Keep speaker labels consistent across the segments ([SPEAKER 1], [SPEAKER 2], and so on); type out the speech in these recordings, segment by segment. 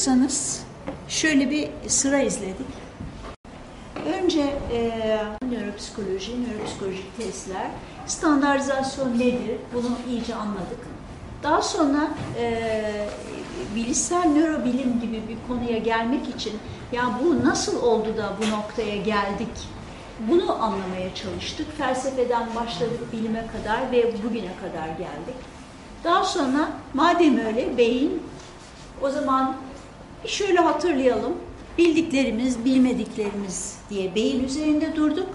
[SPEAKER 1] Dikkat ediyorsanız şöyle bir sıra izledik. Önce e, nöropsikoloji, nöropsikolojik testler, standartizasyon nedir bunu iyice anladık. Daha sonra e, bilişsel nörobilim gibi bir konuya gelmek için ya bu nasıl oldu da bu noktaya geldik bunu anlamaya çalıştık. Felsefeden başladık bilime kadar ve bugüne kadar geldik. Daha sonra madem öyle beyin o zaman şöyle hatırlayalım. Bildiklerimiz, bilmediklerimiz diye beyin üzerinde durduk.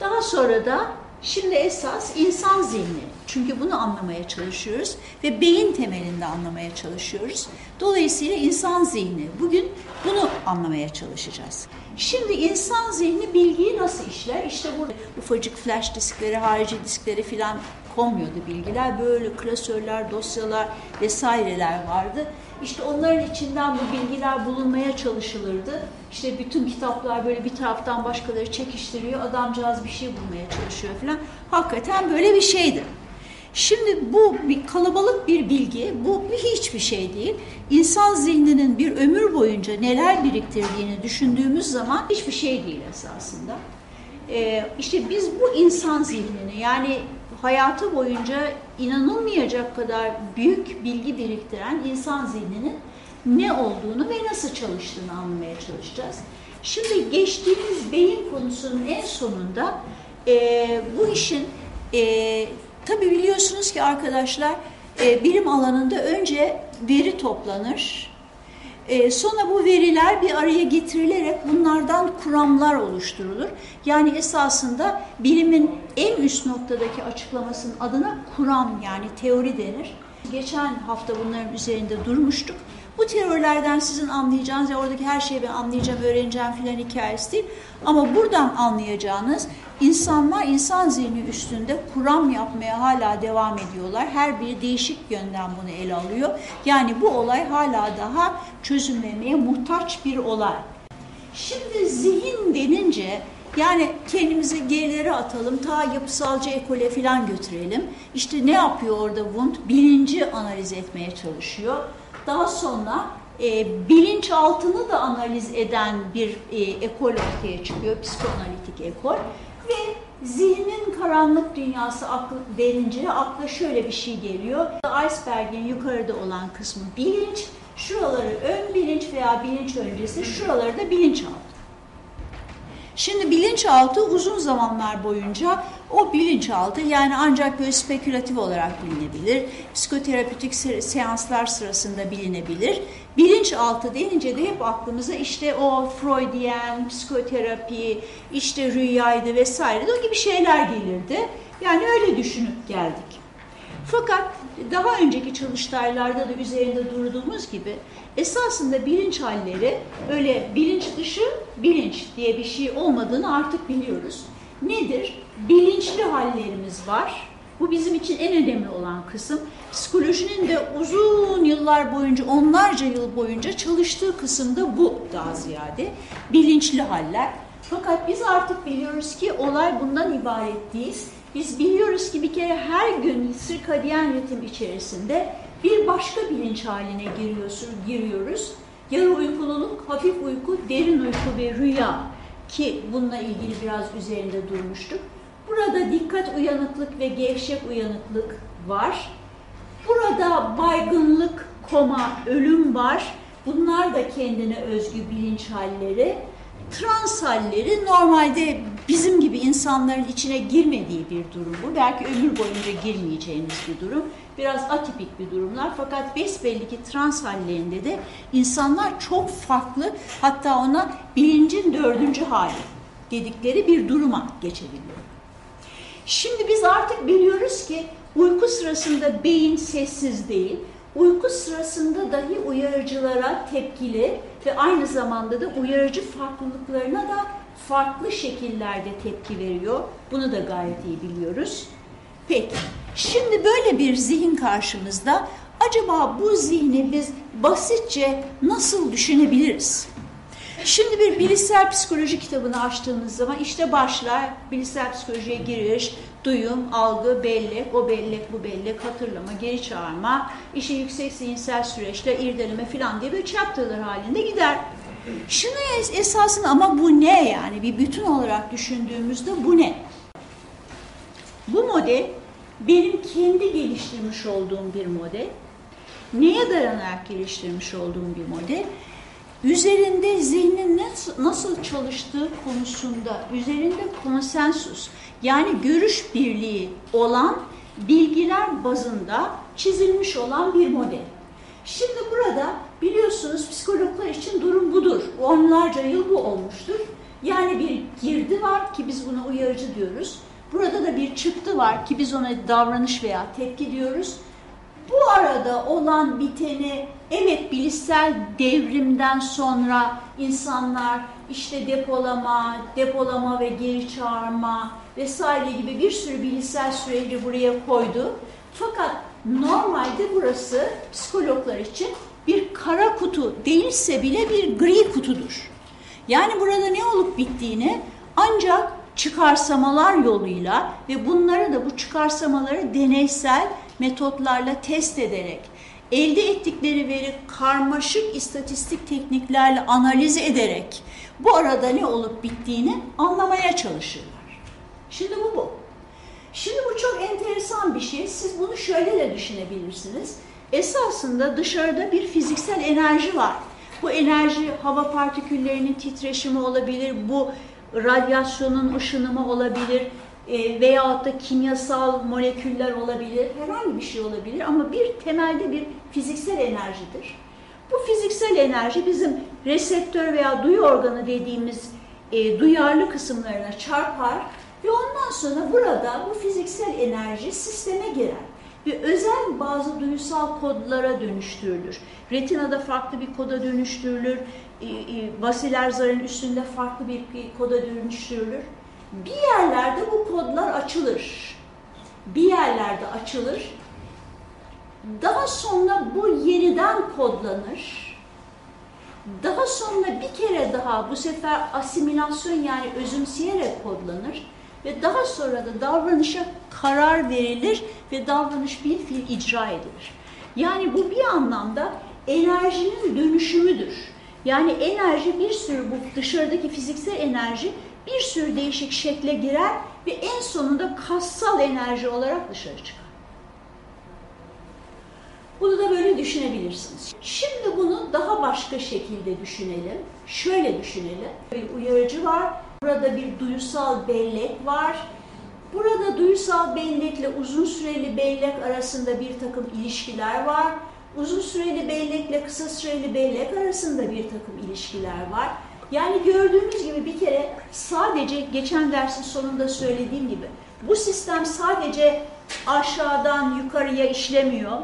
[SPEAKER 1] Daha sonra da şimdi esas insan zihni. Çünkü bunu anlamaya çalışıyoruz ve beyin temelinde anlamaya çalışıyoruz. Dolayısıyla insan zihni. Bugün bunu anlamaya çalışacağız. Şimdi insan zihni bilgiyi nasıl işler? İşte burada ufacık flash diskleri, harici diskleri filan konmuyordu bilgiler. Böyle klasörler, dosyalar vesaireler vardı. İşte onların içinden bu bilgiler bulunmaya çalışılırdı. İşte bütün kitaplar böyle bir taraftan başkaları çekiştiriyor. Adamcağız bir şey bulmaya çalışıyor falan. Hakikaten böyle bir şeydi. Şimdi bu bir kalabalık bir bilgi, bu hiçbir şey değil. İnsan zihninin bir ömür boyunca neler biriktirdiğini düşündüğümüz zaman hiçbir şey değil esasında. Ee, işte biz bu insan zihnini yani hayatı boyunca inanılmayacak kadar büyük bilgi biriktiren insan zihninin ne olduğunu ve nasıl çalıştığını anlamaya çalışacağız. Şimdi geçtiğimiz beyin konusunun en sonunda e, bu işin e, tabi biliyorsunuz ki arkadaşlar e, bilim alanında önce veri toplanır. E, sonra bu veriler bir araya getirilerek bunlardan kuramlar oluşturulur. Yani esasında bilimin en üst noktadaki açıklamasının adına kuram yani teori denir. Geçen hafta bunların üzerinde durmuştuk. Bu teorilerden sizin anlayacağınız ya oradaki her şeyi ben anlayacağım, öğreneceğim filan hikayesi değil. Ama buradan anlayacağınız insanlar insan zihni üstünde kuram yapmaya hala devam ediyorlar. Her biri değişik yönden bunu ele alıyor. Yani bu olay hala daha çözümlemeye muhtaç bir olay. Şimdi zihin denince yani kendimizi gerilere atalım, ta yapısalcı ekole falan götürelim. İşte ne yapıyor orada Wundt? Bilinci analiz etmeye çalışıyor. Daha sonra e, bilinçaltını da analiz eden bir e, ekol ortaya çıkıyor, psikoanalitik ekol. Ve zihnin karanlık dünyası aklı denince akla şöyle bir şey geliyor. Iceberg'in yukarıda olan kısmı bilinç, şuraları ön bilinç veya bilinç öncesi, şuraları da bilinçaltı. Şimdi bilinçaltı uzun zamanlar boyunca o bilinçaltı yani ancak böyle spekülatif olarak bilinebilir. Psikoterapötik seanslar sırasında bilinebilir. Bilinçaltı denince de hep aklımıza işte o Freudian, psikoterapi, işte rüyaydı vesaire o gibi şeyler gelirdi. Yani öyle düşünüp geldik. Fakat daha önceki çalıştaylarda da üzerinde durduğumuz gibi esasında bilinç halleri öyle bilinç dışı bilinç diye bir şey olmadığını artık biliyoruz. Nedir? Bilinçli hallerimiz var. Bu bizim için en önemli olan kısım. Psikolojinin de uzun yıllar boyunca, onlarca yıl boyunca çalıştığı kısım da bu daha ziyade. Bilinçli haller. Fakat biz artık biliyoruz ki olay bundan ibaret değil. Biz biliyoruz ki bir kere her gün sirkadiyen ritim içerisinde bir başka bilinç haline giriyorsun, giriyoruz. Yarı uykululuk, hafif uyku, derin uyku ve rüya ki bununla ilgili biraz üzerinde durmuştuk. Burada dikkat uyanıklık ve gevşek uyanıklık var. Burada baygınlık, koma, ölüm var. Bunlar da kendine özgü bilinç halleri. Trans halleri normalde bizim gibi insanların içine girmediği bir durum bu. Belki ömür boyunca girmeyeceğiniz bir durum. Biraz atipik bir durumlar fakat besbelli ki trans hallerinde de insanlar çok farklı hatta ona bilincin dördüncü hali dedikleri bir duruma geçebiliyor. Şimdi biz artık biliyoruz ki uyku sırasında beyin sessiz değil, uyku sırasında dahi uyarıcılara tepkili ve aynı zamanda da uyarıcı farklılıklarına da farklı şekillerde tepki veriyor. Bunu da gayet iyi biliyoruz. Peki, şimdi böyle bir zihin karşımızda acaba bu zihni biz basitçe nasıl düşünebiliriz? Şimdi bir bilişsel psikoloji kitabını açtığınız zaman işte başlar bilişsel psikolojiye giriş, Duyum, algı, bellek, o bellek, bu bellek, hatırlama, geri çağırma, işi yüksek zihinsel süreçte irdeleme falan diye böyle chapter'lar halinde gider. Şunu es esasında ama bu ne yani bir bütün olarak düşündüğümüzde bu ne? Bu model benim kendi geliştirmiş olduğum bir model. Neye dayanarak geliştirmiş olduğum bir model? Üzerinde zihnin nasıl çalıştığı konusunda üzerinde konsensus yani görüş birliği olan bilgiler bazında çizilmiş olan bir model. Şimdi burada biliyorsunuz psikologlar için durum budur. Onlarca yıl bu olmuştur. Yani bir girdi var ki biz buna uyarıcı diyoruz. Burada da bir çıktı var ki biz ona davranış veya tepki diyoruz. Bu arada olan biteni evet bilişsel devrimden sonra insanlar işte depolama, depolama ve geri çağırma vesaire gibi bir sürü bilişsel süreci buraya koydu. Fakat normalde burası psikologlar için bir kara kutu değilse bile bir gri kutudur. Yani burada ne olup bittiğini ancak çıkarsamalar yoluyla ve bunları da bu çıkarsamaları deneysel metotlarla test ederek elde ettikleri veri karmaşık istatistik tekniklerle analiz ederek bu arada ne olup bittiğini anlamaya çalışırlar. Şimdi bu bu. Şimdi bu çok enteresan bir şey. Siz bunu şöyle de düşünebilirsiniz. Esasında dışarıda bir fiziksel enerji var. Bu enerji hava partiküllerinin titreşimi olabilir, bu radyasyonun ışınımı olabilir e, veyahut da kimyasal moleküller olabilir, herhangi bir şey olabilir ama bir temelde bir fiziksel enerjidir. Bu fiziksel enerji bizim reseptör veya duyu organı dediğimiz e, duyarlı kısımlarına çarpar ve ondan sonra burada bu fiziksel enerji sisteme girer ve özel bazı duysal kodlara dönüştürülür. Retinada farklı bir koda dönüştürülür, basiler zarın üstünde farklı bir koda dönüştürülür. Bir yerlerde bu kodlar açılır. Bir yerlerde açılır. Daha sonra bu yeniden kodlanır. Daha sonra bir kere daha bu sefer asimilasyon yani özümseyerek kodlanır ve daha sonra da davranışa karar verilir ve davranış bir fiil icra edilir. Yani bu bir anlamda enerjinin dönüşümüdür. Yani enerji bir sürü bu dışarıdaki fiziksel enerji bir sürü değişik şekle girer ve en sonunda kassal enerji olarak dışarı çıkar. Bunu da böyle düşünebilirsiniz. Şimdi bunu daha başka şekilde düşünelim. Şöyle düşünelim. Bir uyarıcı var. Burada bir duysal bellek var. Burada duysal bellekle uzun süreli bellek arasında bir takım ilişkiler var. Uzun süreli bellekle kısa süreli bellek arasında bir takım ilişkiler var. Yani gördüğümüz gibi bir kere sadece geçen dersin sonunda söylediğim gibi bu sistem sadece aşağıdan yukarıya işlemiyor.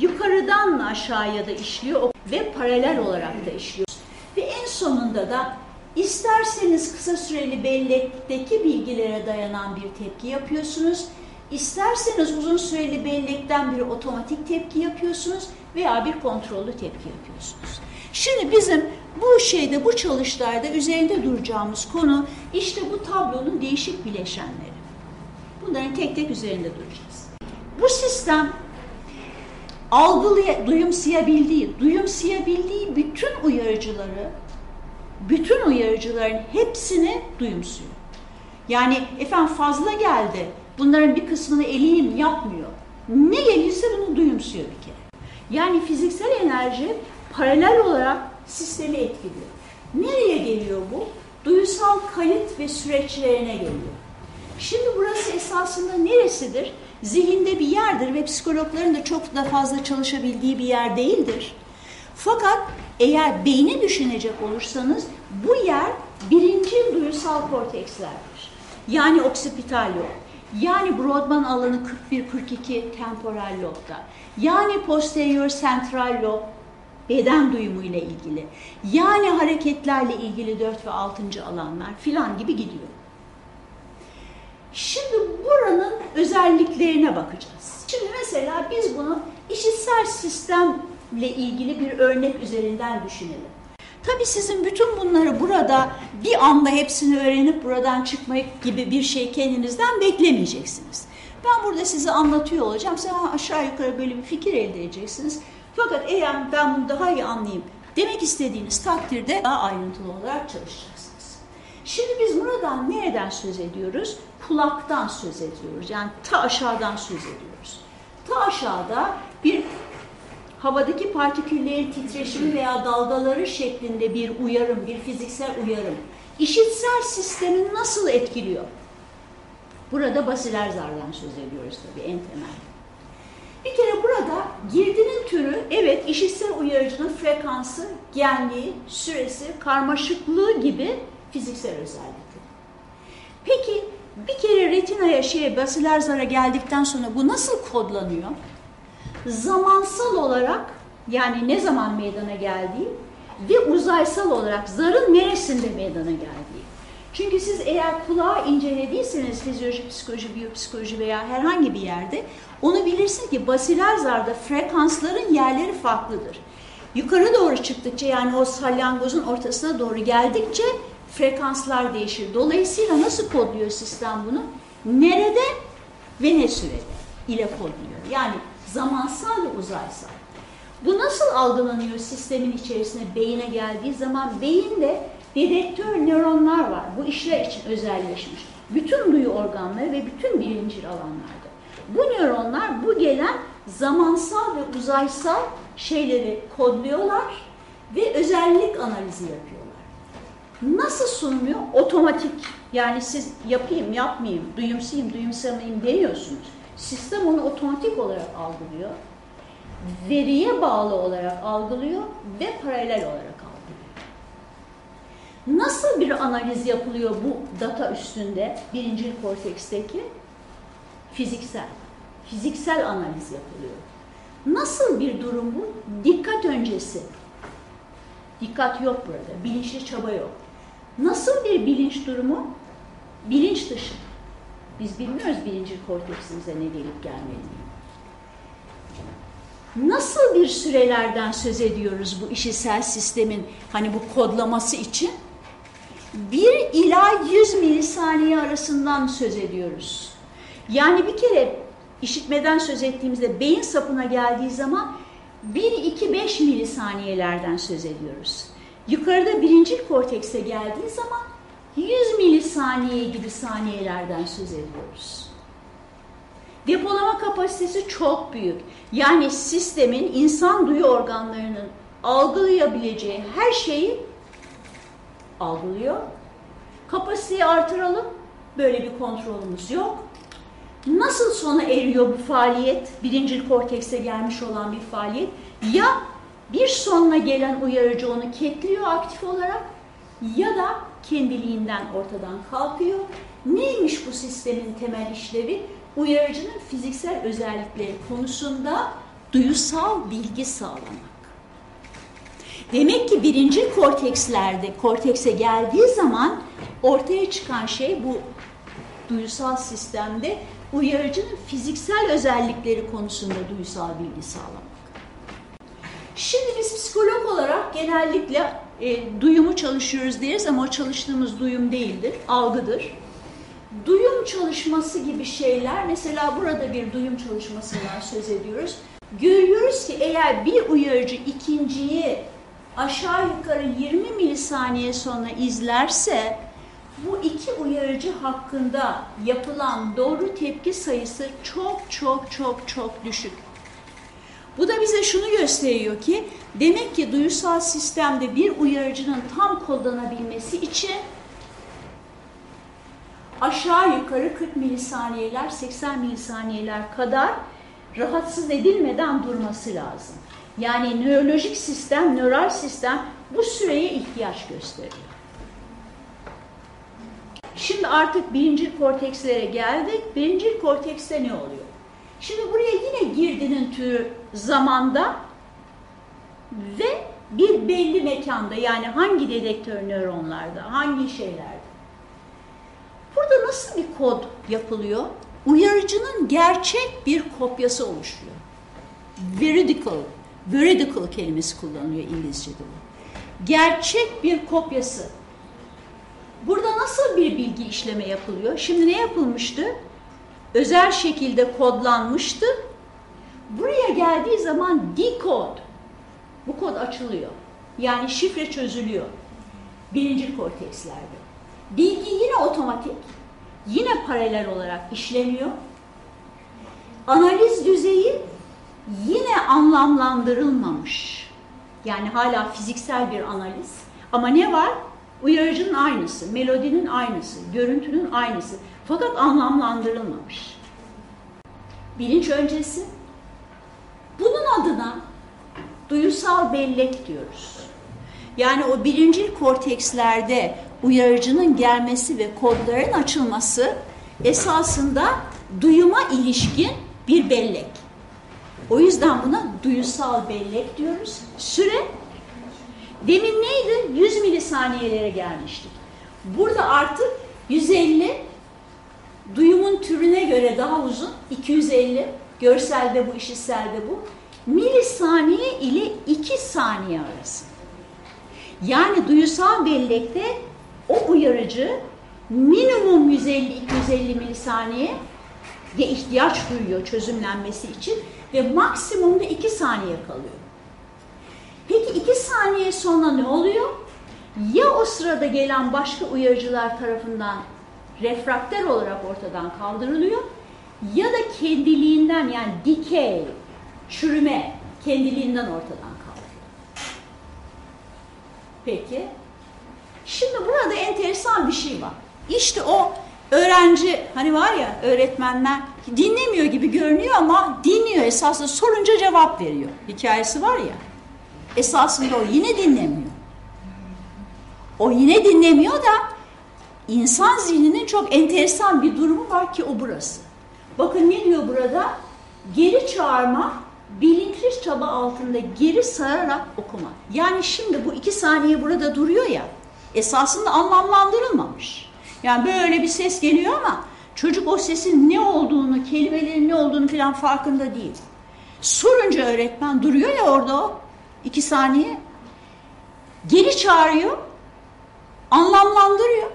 [SPEAKER 1] Yukarıdan aşağıya da işliyor ve paralel olarak da işliyor. Ve en sonunda da isterseniz kısa süreli bellekteki bilgilere dayanan bir tepki yapıyorsunuz. İsterseniz uzun süreli bellekten bir otomatik tepki yapıyorsunuz veya bir kontrollü tepki yapıyorsunuz. Şimdi bizim bu şeyde, bu çalışlarda üzerinde duracağımız konu işte bu tablonun değişik bileşenleri. Bunların tek tek üzerinde duracağız. Bu sistem algılaya, duyumsayabildiği, duyumsayabildiği bütün uyarıcıları, bütün uyarıcıların hepsini duyumsuyor. Yani efendim fazla geldi, bunların bir kısmını eleyim yapmıyor. Ne gelirse bunu duyumsuyor bir kere. Yani fiziksel enerji paralel olarak sistemi etkiliyor. Nereye geliyor bu? Duysal kayıt ve süreçlerine geliyor. Şimdi burası esasında neresidir? Zihinde bir yerdir ve psikologların da çok da fazla çalışabildiği bir yer değildir. Fakat eğer beyni düşünecek olursanız bu yer birinci duysal kortekslerdir. Yani oksipital lob. Yani Brodmann alanı 41-42 temporal lobda. Yani posterior central lob beden duyumu ile ilgili. Yani hareketlerle ilgili 4 ve 6. alanlar filan gibi gidiyor. Şimdi buranın özelliklerine bakacağız. Şimdi mesela biz bunu işitsel sistemle ilgili bir örnek üzerinden düşünelim. Tabii sizin bütün bunları burada bir anda hepsini öğrenip buradan çıkmak gibi bir şey kendinizden beklemeyeceksiniz. Ben burada size anlatıyor olacağım. Sen aşağı yukarı böyle bir fikir elde edeceksiniz. Fakat eğer ben bunu daha iyi anlayayım demek istediğiniz takdirde daha ayrıntılı olarak çalışacaksınız. Şimdi biz buradan nereden söz ediyoruz? Kulaktan söz ediyoruz. Yani ta aşağıdan söz ediyoruz. Ta aşağıda bir havadaki partiküllerin titreşimi veya dalgaları şeklinde bir uyarım, bir fiziksel uyarım işitsel sistemi nasıl etkiliyor? Burada basiler zardan söz ediyoruz tabii en temel. Bir kere burada girdinin türü evet işitsel uyarıcının frekansı, genliği, süresi, karmaşıklığı gibi fiziksel özellikler. Peki bir kere retinaya şeye basiler zara geldikten sonra bu nasıl kodlanıyor? Zamansal olarak yani ne zaman meydana geldiği ve uzaysal olarak zarın neresinde meydana geldiği. Çünkü siz eğer kulağı incelediyseniz fizyoloji, psikoloji, biyopsikoloji veya herhangi bir yerde onu bilirsin ki basiler zarda frekansların yerleri farklıdır. Yukarı doğru çıktıkça yani o salyangozun ortasına doğru geldikçe frekanslar değişir. Dolayısıyla nasıl kodluyor sistem bunu? Nerede ve ne sürede ile kodluyor. Yani zamansal ve uzaysal. Bu nasıl algılanıyor sistemin içerisine beyine geldiği zaman beyinde dedektör nöronlar var. Bu işler için özelleşmiş. Bütün duyu organları ve bütün bilincil alanlarda. Bu nöronlar bu gelen zamansal ve uzaysal şeyleri kodluyorlar ve özellik analizi yapıyorlar. Nasıl sunuluyor? Otomatik. Yani siz yapayım, yapmayayım, duyumsayım, duyumsamayayım demiyorsunuz. Sistem onu otomatik olarak algılıyor. Veriye bağlı olarak algılıyor ve paralel olarak algılıyor. Nasıl bir analiz yapılıyor bu data üstünde birincil korteksteki? Fiziksel. Fiziksel analiz yapılıyor. Nasıl bir durum bu? Dikkat öncesi. Dikkat yok burada. Bilinçli çaba yok. Nasıl bir bilinç durumu? Bilinç dışı. Biz bilmiyoruz birinci korteksimize ne gelip gelmediğini. Nasıl bir sürelerden söz ediyoruz bu işitsel sistemin hani bu kodlaması için? 1 ila 100 milisaniye arasından söz ediyoruz. Yani bir kere işitmeden söz ettiğimizde beyin sapına geldiği zaman 1-2-5 milisaniyelerden söz ediyoruz. Yukarıda birinci kortekse geldiği zaman 100 milisaniye gibi saniyelerden söz ediyoruz. Depolama kapasitesi çok büyük. Yani sistemin insan duyu organlarının algılayabileceği her şeyi algılıyor. Kapasiteyi artıralım. Böyle bir kontrolümüz yok. Nasıl sona eriyor bu faaliyet? Birincil kortekse gelmiş olan bir faaliyet. Ya bir sonuna gelen uyarıcı onu ketliyor aktif olarak ya da kendiliğinden ortadan kalkıyor. Neymiş bu sistemin temel işlevi? Uyarıcının fiziksel özellikleri konusunda duyusal bilgi sağlamak. Demek ki birinci kortekslerde, kortekse geldiği zaman ortaya çıkan şey bu duyusal sistemde uyarıcının fiziksel özellikleri konusunda duyusal bilgi sağlamak. Şimdi biz psikolog olarak genellikle e, duyumu çalışıyoruz deriz ama o çalıştığımız duyum değildir, algıdır. Duyum çalışması gibi şeyler, mesela burada bir duyum çalışmasından söz ediyoruz. Görüyoruz ki eğer bir uyarıcı ikinciyi aşağı yukarı 20 milisaniye sonra izlerse bu iki uyarıcı hakkında yapılan doğru tepki sayısı çok çok çok çok düşük. Bu da bize şunu gösteriyor ki demek ki duyusal sistemde bir uyarıcının tam kodlanabilmesi için aşağı yukarı 40 milisaniyeler 80 milisaniyeler kadar rahatsız edilmeden durması lazım. Yani nörolojik sistem, nöral sistem bu süreye ihtiyaç gösteriyor. Şimdi artık birinci kortekslere geldik. Birinci kortekste ne oluyor? Şimdi buraya yine girdinin türü zamanda ve bir belli mekanda yani hangi dedektör nöronlarda, hangi şeylerde. Burada nasıl bir kod yapılıyor? Uyarıcının gerçek bir kopyası oluşuyor. Veridical, veridical kelimesi kullanılıyor İngilizce'de bu. gerçek bir kopyası. Burada nasıl bir bilgi işleme yapılıyor? Şimdi ne yapılmıştı? Özel şekilde kodlanmıştı. Buraya geldiği zaman decode, bu kod açılıyor. Yani şifre çözülüyor. Birinci kortekslerde. Bilgi yine otomatik, yine paralel olarak işleniyor. Analiz düzeyi yine anlamlandırılmamış. Yani hala fiziksel bir analiz. Ama ne var? Uyarıcının aynısı, melodinin aynısı, görüntünün aynısı. Fakat anlamlandırılmamış. Bilinç öncesi. Bunun adına duyusal bellek diyoruz. Yani o birinci kortekslerde uyarıcının gelmesi ve kodların açılması esasında duyuma ilişkin bir bellek. O yüzden buna duyusal bellek diyoruz. Süre demin neydi? 100 milisaniyelere gelmiştik. Burada artık 150 duyumun türüne göre daha uzun 250 görselde bu işitselde bu milisaniye ile 2 saniye arası. Yani duyusal bellekte o uyarıcı minimum 150-250 milisaniye de ihtiyaç duyuyor çözümlenmesi için ve maksimumda 2 saniye kalıyor. Peki 2 saniye sonra ne oluyor? Ya o sırada gelen başka uyarıcılar tarafından refraktör olarak ortadan kaldırılıyor ya da kendiliğinden yani decay, çürüme kendiliğinden ortadan kaldırılıyor. Peki. Şimdi burada enteresan bir şey var. İşte o öğrenci hani var ya öğretmenler dinlemiyor gibi görünüyor ama dinliyor esasında sorunca cevap veriyor. Hikayesi var ya. Esasında o yine dinlemiyor. O yine dinlemiyor da insan zihninin çok enteresan bir durumu var ki o burası. Bakın ne diyor burada? Geri çağırma, bilinçli çaba altında geri sararak okuma. Yani şimdi bu iki saniye burada duruyor ya, esasında anlamlandırılmamış. Yani böyle bir ses geliyor ama çocuk o sesin ne olduğunu, kelimelerin ne olduğunu falan farkında değil. Sorunca öğretmen duruyor ya orada o iki saniye. Geri çağırıyor, anlamlandırıyor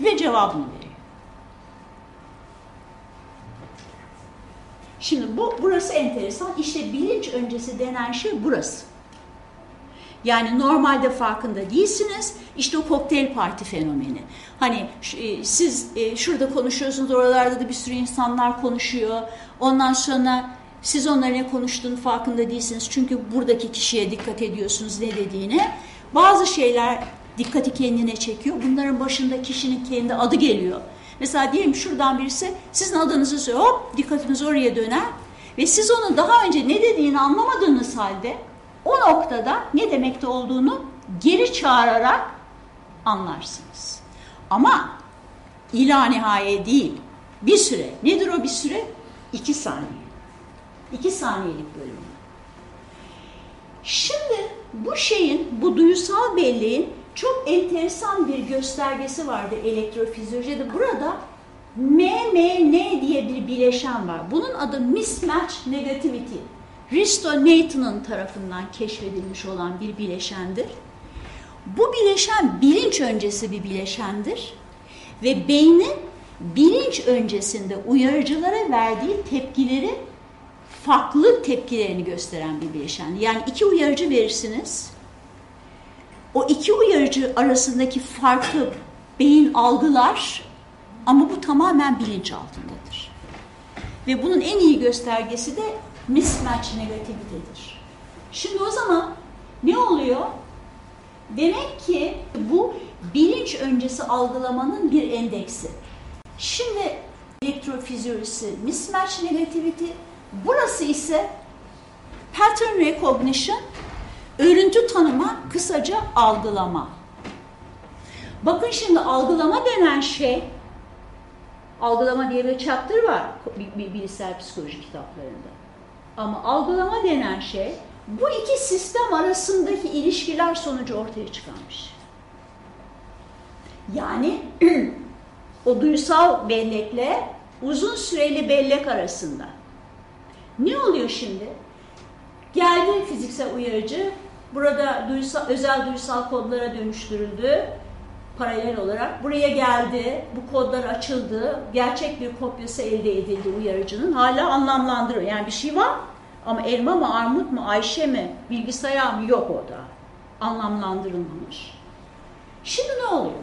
[SPEAKER 1] ve cevabını veriyor. Şimdi bu burası enteresan. İşte bilinç öncesi denen şey burası. Yani normalde farkında değilsiniz. İşte o kokteyl parti fenomeni. Hani e, siz e, şurada konuşuyorsunuz, oralarda da bir sürü insanlar konuşuyor. Ondan sonra siz onların ne konuştuğunu farkında değilsiniz. Çünkü buradaki kişiye dikkat ediyorsunuz ne dediğine. Bazı şeyler dikkati kendine çekiyor. Bunların başında kişinin kendi adı geliyor. Mesela diyelim şuradan birisi sizin adınızı söylüyor. Hop dikkatiniz oraya döner. Ve siz onun daha önce ne dediğini anlamadığınız halde o noktada ne demekte olduğunu geri çağırarak anlarsınız. Ama ila nihaye değil. Bir süre. Nedir o bir süre? İki saniye. İki saniyelik bölüm. Şimdi bu şeyin, bu duyusal belleğin çok enteresan bir göstergesi vardı elektrofizyolojide. Burada MMN diye bir bileşen var. Bunun adı mismatch negativity. Risto Nathan'ın tarafından keşfedilmiş olan bir bileşendir. Bu bileşen bilinç öncesi bir bileşendir ve beynin bilinç öncesinde uyarıcılara verdiği tepkileri farklı tepkilerini gösteren bir bileşen. Yani iki uyarıcı verirsiniz. O iki uyarıcı arasındaki farkı beyin algılar ama bu tamamen bilinç altındadır. Ve bunun en iyi göstergesi de mismatch negativitedir. Şimdi o zaman ne oluyor? Demek ki bu bilinç öncesi algılamanın bir endeksi. Şimdi elektrofizyolojisi mismatch negativity, burası ise pattern recognition, örüntü tanıma, kısaca algılama. Bakın şimdi algılama denen şey, algılama diye bir chapter var bilişsel psikoloji kitaplarında. Ama algılama denen şey bu iki sistem arasındaki ilişkiler sonucu ortaya çıkarmış. Yani o duysal bellekle uzun süreli bellek arasında. Ne oluyor şimdi? Geldi fiziksel uyarıcı, Burada duysal, özel duysal kodlara dönüştürüldü paralel olarak. Buraya geldi, bu kodlar açıldı, gerçek bir kopyası elde edildi uyarıcının. Hala anlamlandırıyor. Yani bir şey var ama elma mı, armut mu, Ayşe mi, bilgisayar mı yok orada. Anlamlandırılmamış. Şimdi ne oluyor?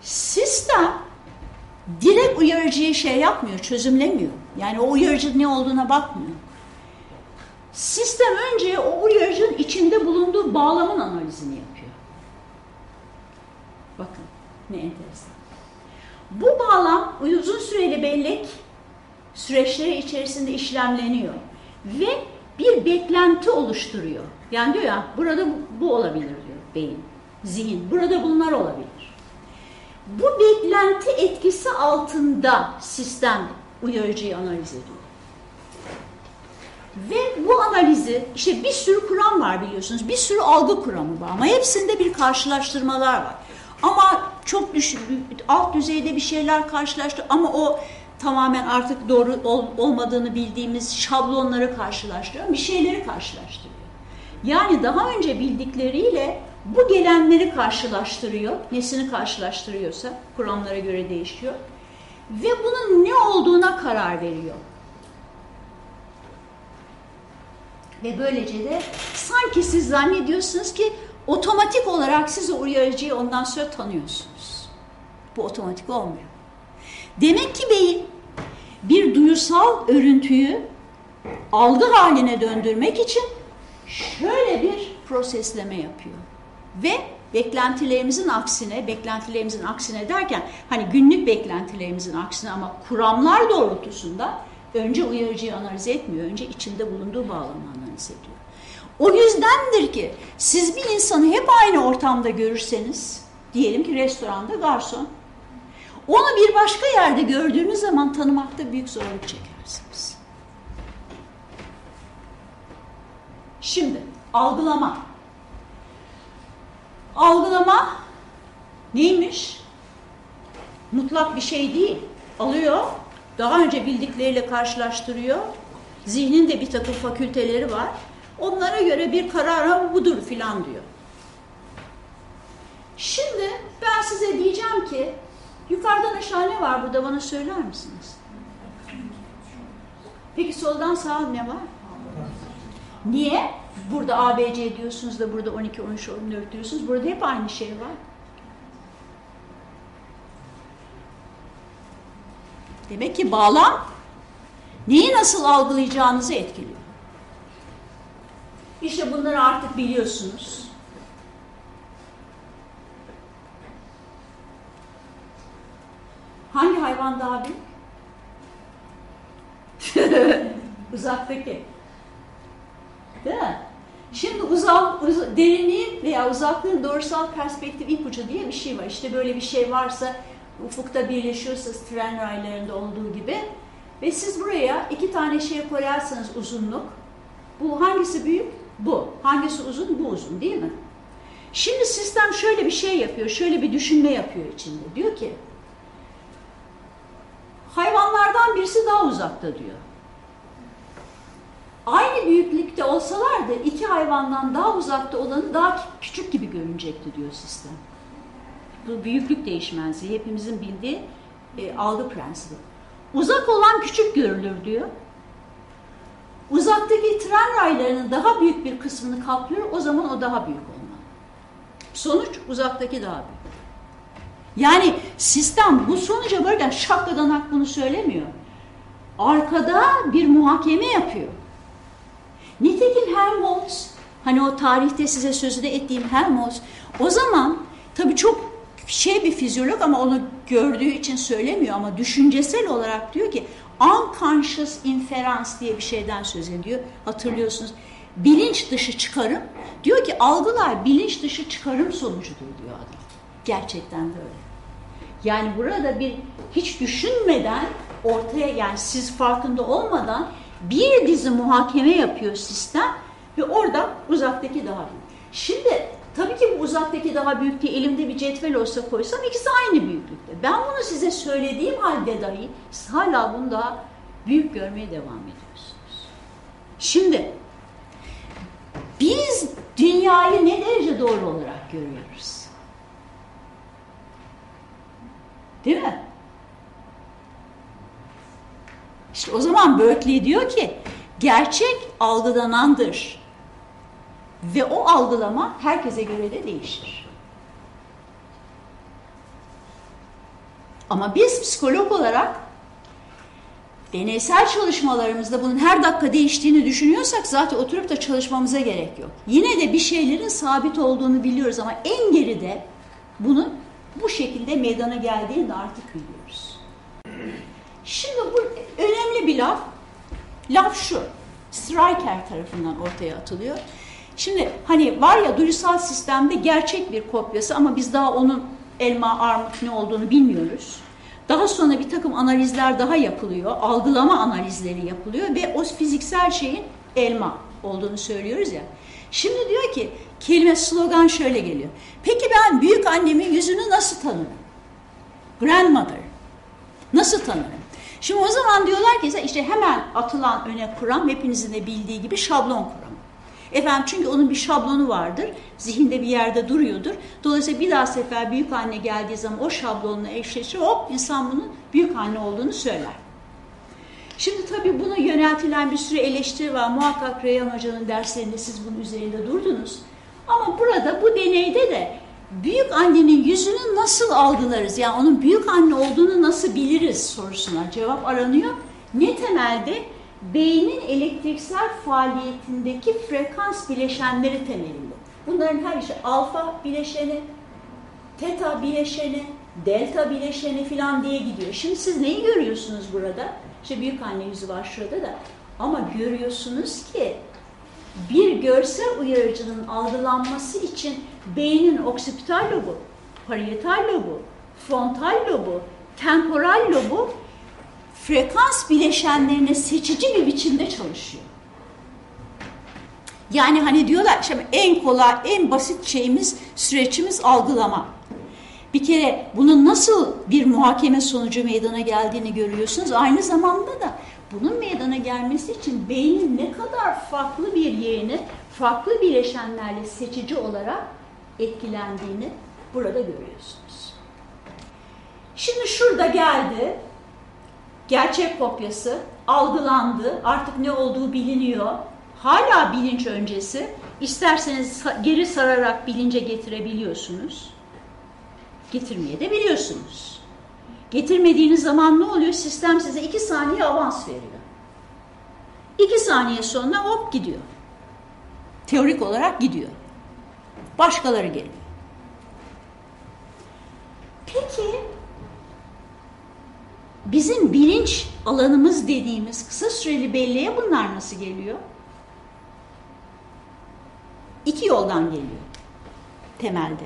[SPEAKER 1] Sistem direkt uyarıcıyı şey yapmıyor, çözümlemiyor. Yani o uyarıcı ne olduğuna bakmıyor. Sistem önce o uyarıcının içinde bulunduğu bağlamın analizini yapıyor. Bakın ne enteresan. Bu bağlam uzun süreli bellek süreçleri içerisinde işlemleniyor ve bir beklenti oluşturuyor. Yani diyor ya burada bu olabilir diyor beyin, zihin. Burada bunlar olabilir. Bu beklenti etkisi altında sistem uyarıcıyı analiz ediyor. Ve bu analizi, işte bir sürü kuram var biliyorsunuz, bir sürü algı kuramı var ama hepsinde bir karşılaştırmalar var. Ama çok düşük, alt düzeyde bir şeyler karşılaştı ama o tamamen artık doğru ol, olmadığını bildiğimiz şablonları karşılaştırıyor, bir şeyleri karşılaştırıyor. Yani daha önce bildikleriyle bu gelenleri karşılaştırıyor, nesini karşılaştırıyorsa kuramlara göre değişiyor ve bunun ne olduğuna karar veriyor. Ve böylece de sanki siz zannediyorsunuz ki otomatik olarak siz uyarıcıyı ondan sonra tanıyorsunuz. Bu otomatik olmuyor. Demek ki beyin bir duyusal örüntüyü algı haline döndürmek için şöyle bir prosesleme yapıyor. Ve beklentilerimizin aksine, beklentilerimizin aksine derken hani günlük beklentilerimizin aksine ama kuramlar doğrultusunda önce uyarıcıyı analiz etmiyor. Önce içinde bulunduğu bağlamı analiz ediyor. O yüzdendir ki siz bir insanı hep aynı ortamda görürseniz, diyelim ki restoranda garson, onu bir başka yerde gördüğünüz zaman tanımakta büyük zorluk çekersiniz. Şimdi algılama. Algılama neymiş? Mutlak bir şey değil. Alıyor, daha önce bildikleriyle karşılaştırıyor. Zihnin de bir takım fakülteleri var. Onlara göre bir karar budur filan diyor. Şimdi ben size diyeceğim ki yukarıdan aşağı ne var burada bana söyler misiniz? Peki soldan sağa ne var? Niye? Burada ABC diyorsunuz da burada 12, 13, 14 diyorsunuz. Burada hep aynı şey var. Demek ki bağlam neyi nasıl algılayacağınızı etkiliyor. İşte bunları artık biliyorsunuz. Hangi hayvan daha büyük? Uzaktaki. Değil mi? Şimdi uzak, uz derinliğin veya uzaklığın doğrusal perspektif ipucu diye bir şey var. İşte böyle bir şey varsa ufukta birleşiyorsa tren raylarında olduğu gibi ve siz buraya iki tane şey koyarsanız uzunluk bu hangisi büyük? Bu. Hangisi uzun? Bu uzun değil mi? Şimdi sistem şöyle bir şey yapıyor, şöyle bir düşünme yapıyor içinde. Diyor ki hayvanlardan birisi daha uzakta diyor. Aynı büyüklükte olsalardı iki hayvandan daha uzakta olanı daha küçük gibi görünecekti diyor sistem. Bu büyüklük değişmezliği hepimizin bildiği e, algı prensibi. Uzak olan küçük görülür diyor. Uzaktaki tren raylarının daha büyük bir kısmını kaplıyor. O zaman o daha büyük olmalı. Sonuç uzaktaki daha büyük. Yani sistem bu sonuca varırken şakladanak bunu söylemiyor. Arkada bir muhakeme yapıyor. Nitekim Helmholtz, hani o tarihte size sözünü ettiğim Helmholtz, o zaman tabii çok şey bir fizyolog ama onu gördüğü için söylemiyor ama düşüncesel olarak diyor ki unconscious inference diye bir şeyden söz ediyor. Hatırlıyorsunuz. Bilinç dışı çıkarım. Diyor ki algılar bilinç dışı çıkarım sonucudur diyor adam. Gerçekten de öyle. Yani burada bir hiç düşünmeden ortaya yani siz farkında olmadan bir dizi muhakeme yapıyor sistem ve orada uzaktaki daha büyük. Şimdi tabii ki bu uzaktaki daha büyük diye elimde bir cetvel olsa koysam ikisi aynı büyüklükte. Ben bunu size söylediğim halde dahi hala bunu daha büyük görmeye devam ediyorsunuz. Şimdi biz dünyayı ne derece doğru olarak görüyoruz? Değil mi? İşte o zaman Berkeley diyor ki gerçek algılanandır. Ve o algılama herkese göre de değişir. Ama biz psikolog olarak deneysel çalışmalarımızda bunun her dakika değiştiğini düşünüyorsak zaten oturup da çalışmamıza gerek yok. Yine de bir şeylerin sabit olduğunu biliyoruz ama en geride bunun bu şekilde meydana geldiğini de artık biliyoruz. Şimdi bu önemli bir laf. Laf şu. Stryker tarafından ortaya atılıyor. Şimdi hani var ya duysal sistemde gerçek bir kopyası ama biz daha onun elma, armut ne olduğunu bilmiyoruz. Daha sonra bir takım analizler daha yapılıyor. Algılama analizleri yapılıyor ve o fiziksel şeyin elma olduğunu söylüyoruz ya. Şimdi diyor ki kelime slogan şöyle geliyor. Peki ben büyük annemin yüzünü nasıl tanırım? Grandmother. Nasıl tanırım? Şimdi o zaman diyorlar ki işte hemen atılan öne kuram hepinizin de bildiği gibi şablon kuramı. Efendim çünkü onun bir şablonu vardır. Zihinde bir yerde duruyordur. Dolayısıyla bir daha sefer büyük anne geldiği zaman o şablonla eşleşir. Hop insan bunun büyük anne olduğunu söyler. Şimdi tabii buna yöneltilen bir sürü eleştiri var. Muhakkak Reyhan Hoca'nın derslerinde siz bunun üzerinde durdunuz. Ama burada bu deneyde de büyük annenin yüzünü nasıl algılarız? Yani onun büyük anne olduğunu nasıl biliriz sorusuna cevap aranıyor. Ne temelde beynin elektriksel faaliyetindeki frekans bileşenleri temelinde. Bunların her şey alfa bileşeni, teta bileşeni, delta bileşeni falan diye gidiyor. Şimdi siz neyi görüyorsunuz burada? İşte büyük anne yüzü var şurada da. Ama görüyorsunuz ki bir görsel uyarıcının algılanması için beynin oksipital lobu, parietal lobu, frontal lobu, temporal lobu frekans bileşenlerine seçici bir biçimde çalışıyor. Yani hani diyorlar işte en kolay, en basit şeyimiz, süreçimiz algılama. Bir kere bunun nasıl bir muhakeme sonucu meydana geldiğini görüyorsunuz. Aynı zamanda da bunun meydana gelmesi için beynin ne kadar farklı bir yerini, farklı bileşenlerle seçici olarak etkilendiğini burada görüyorsunuz. Şimdi şurada geldi, gerçek kopyası algılandı, artık ne olduğu biliniyor. Hala bilinç öncesi, isterseniz geri sararak bilince getirebiliyorsunuz. Getirmeye de biliyorsunuz. Getirmediğiniz zaman ne oluyor? Sistem size iki saniye avans veriyor. İki saniye sonra hop gidiyor. Teorik olarak gidiyor. Başkaları geliyor. Peki bizim bilinç alanımız dediğimiz kısa süreli belleğe bunlar nasıl geliyor? İki yoldan geliyor temelde.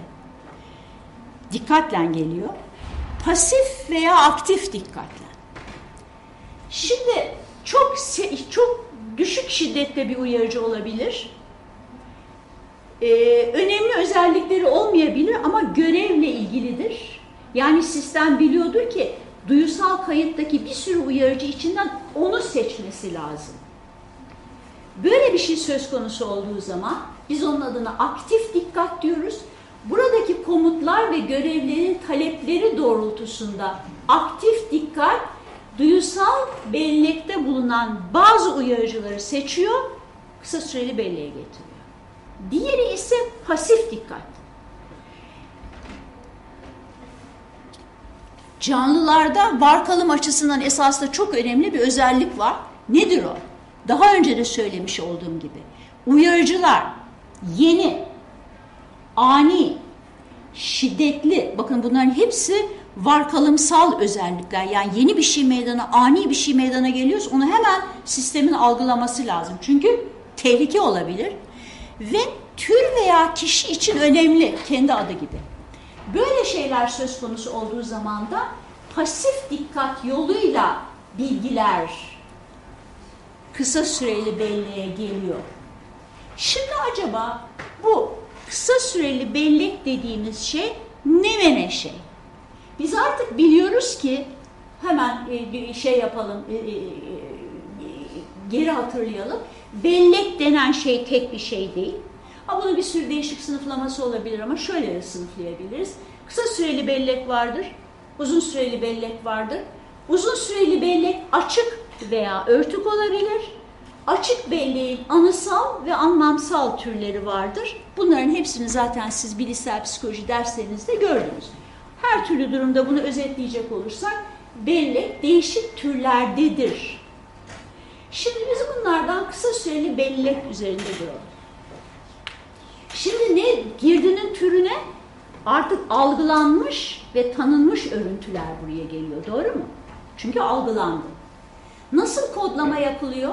[SPEAKER 1] Dikkatle geliyor. Pasif veya aktif dikkatle. Şimdi çok çok düşük şiddette bir uyarıcı olabilir. Ee, önemli özellikleri olmayabilir ama görevle ilgilidir. Yani sistem biliyordur ki duyusal kayıttaki bir sürü uyarıcı içinden onu seçmesi lazım. Böyle bir şey söz konusu olduğu zaman biz onun adına aktif dikkat diyoruz. Buradaki komutlar ve görevlerin talepleri doğrultusunda aktif dikkat duyusal bellekte bulunan bazı uyarıcıları seçiyor, kısa süreli belleğe getiriyor. Diğeri ise pasif dikkat. Canlılarda var kalım açısından esasında çok önemli bir özellik var. Nedir o? Daha önce de söylemiş olduğum gibi. Uyarıcılar yeni, ani, şiddetli, bakın bunların hepsi var kalımsal özellikler. Yani yeni bir şey meydana, ani bir şey meydana geliyorsa onu hemen sistemin algılaması lazım. Çünkü tehlike olabilir ve tür veya kişi için önemli kendi adı gibi. Böyle şeyler söz konusu olduğu zaman da pasif dikkat yoluyla bilgiler kısa süreli belleğe geliyor. Şimdi acaba bu kısa süreli bellek dediğimiz şey ne ve ne şey? Biz artık biliyoruz ki hemen e, şey yapalım, e, e, geri hatırlayalım. Bellek denen şey tek bir şey değil. Ha bunu bir sürü değişik sınıflaması olabilir ama şöyle sınıflayabiliriz. Kısa süreli bellek vardır, uzun süreli bellek vardır. Uzun süreli bellek açık veya örtük olabilir. Açık belleğin anısal ve anlamsal türleri vardır. Bunların hepsini zaten siz bilişsel psikoloji derslerinizde gördünüz. Her türlü durumda bunu özetleyecek olursak bellek değişik türlerdedir. Şimdi biz bunlardan kısa süreli bellek üzerinde duralım. Şimdi ne girdinin türüne artık algılanmış ve tanınmış örüntüler buraya geliyor. Doğru mu? Çünkü algılandı. Nasıl kodlama yapılıyor?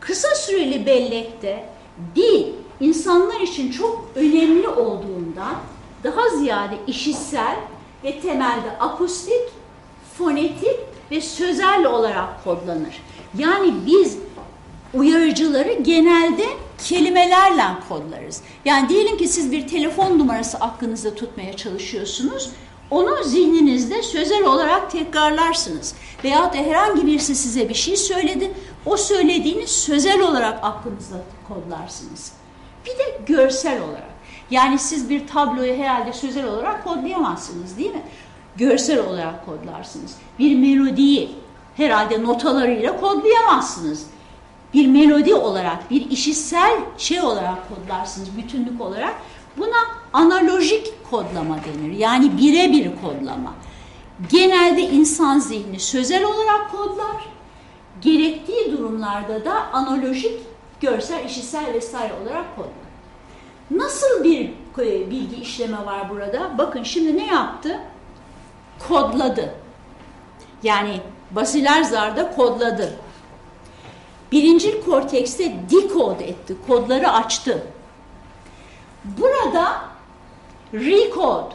[SPEAKER 1] Kısa süreli bellekte dil insanlar için çok önemli olduğundan daha ziyade işitsel ve temelde akustik, fonetik ve sözel olarak kodlanır. Yani biz uyarıcıları genelde kelimelerle kodlarız. Yani diyelim ki siz bir telefon numarası aklınızda tutmaya çalışıyorsunuz. Onu zihninizde sözel olarak tekrarlarsınız. Veyahut da herhangi birisi size bir şey söyledi. O söylediğini sözel olarak aklınızda kodlarsınız. Bir de görsel olarak. Yani siz bir tabloyu herhalde sözel olarak kodlayamazsınız değil mi? Görsel olarak kodlarsınız. Bir melodiyi herhalde notalarıyla kodlayamazsınız. Bir melodi olarak, bir işitsel şey olarak kodlarsınız, bütünlük olarak. Buna analojik kodlama denir. Yani birebir kodlama. Genelde insan zihni sözel olarak kodlar. Gerektiği durumlarda da analojik, görsel, işitsel vesaire olarak kodlar. Nasıl bir e, bilgi işleme var burada? Bakın şimdi ne yaptı? Kodladı. Yani basiler zarda kodladı. Birincil kortekste dekod etti, kodları açtı. Burada recode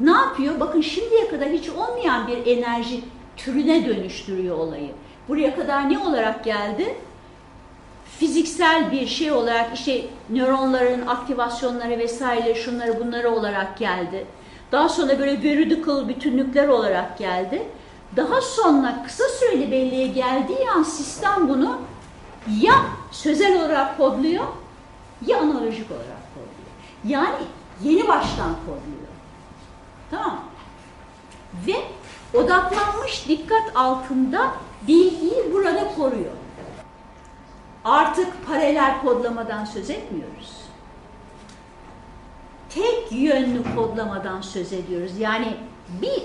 [SPEAKER 1] ne yapıyor? Bakın şimdiye kadar hiç olmayan bir enerji türüne dönüştürüyor olayı. Buraya kadar ne olarak geldi? Fiziksel bir şey olarak işte nöronların aktivasyonları vesaire şunları bunları olarak geldi. Daha sonra böyle veridical bütünlükler olarak geldi. Daha sonra kısa süreli belleğe geldiği an sistem bunu ya sözel olarak kodluyor ya analojik olarak kodluyor. Yani yeni baştan kodluyor. Tamam Ve odaklanmış dikkat altında bilgiyi burada koruyor. Artık paralel kodlamadan söz etmiyoruz. Tek yönlü kodlamadan söz ediyoruz. Yani bir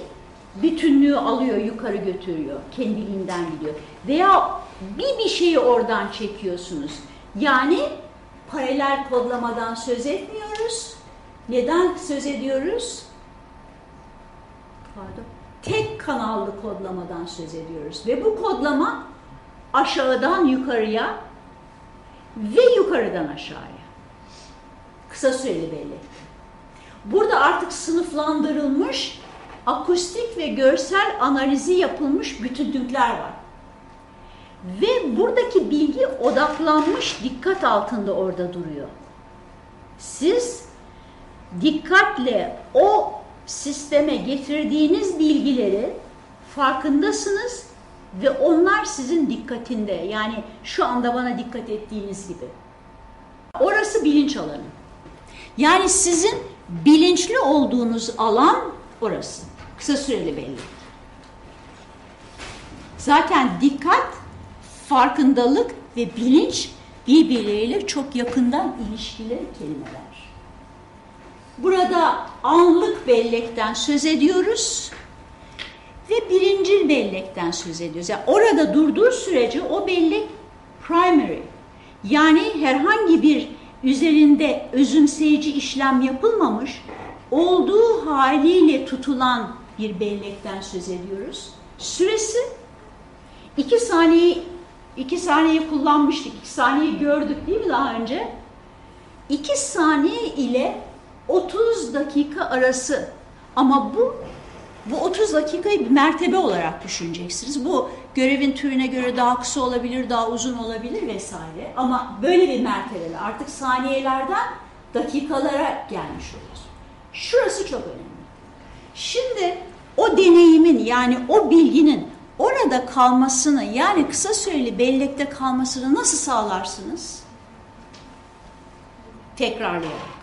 [SPEAKER 1] bütünlüğü alıyor, yukarı götürüyor, kendiliğinden gidiyor. Veya bir bir şeyi oradan çekiyorsunuz. Yani paralel kodlamadan söz etmiyoruz. Neden söz ediyoruz? Pardon. Tek kanallı kodlamadan söz ediyoruz. Ve bu kodlama aşağıdan yukarıya ve yukarıdan aşağıya. Kısa süreli belli. Burada artık sınıflandırılmış akustik ve görsel analizi yapılmış bütünlükler var. Ve buradaki bilgi odaklanmış dikkat altında orada duruyor. Siz dikkatle o sisteme getirdiğiniz bilgileri farkındasınız ve onlar sizin dikkatinde. Yani şu anda bana dikkat ettiğiniz gibi. Orası bilinç alanı. Yani sizin bilinçli olduğunuz alan orası. Kısa süreli belli. Zaten dikkat, farkındalık ve bilinç birbirleriyle çok yakından ilişkili kelimeler. Burada anlık bellekten söz ediyoruz ve birincil bellekten söz ediyoruz. Yani orada durduğu sürece o bellek primary. Yani herhangi bir üzerinde özümseyici işlem yapılmamış, olduğu haliyle tutulan bir bellekten söz ediyoruz. Süresi iki saniye iki saniye kullanmıştık. iki saniye gördük değil mi daha önce? İki saniye ile 30 dakika arası. Ama bu bu 30 dakikayı bir mertebe olarak düşüneceksiniz. Bu görevin türüne göre daha kısa olabilir, daha uzun olabilir vesaire. Ama böyle bir mertebeli artık saniyelerden dakikalara gelmiş oluyoruz. Şurası çok önemli. Şimdi o deneyimin yani o bilginin orada kalmasını yani kısa süreli bellekte kalmasını nasıl sağlarsınız? Tekrarlayarak.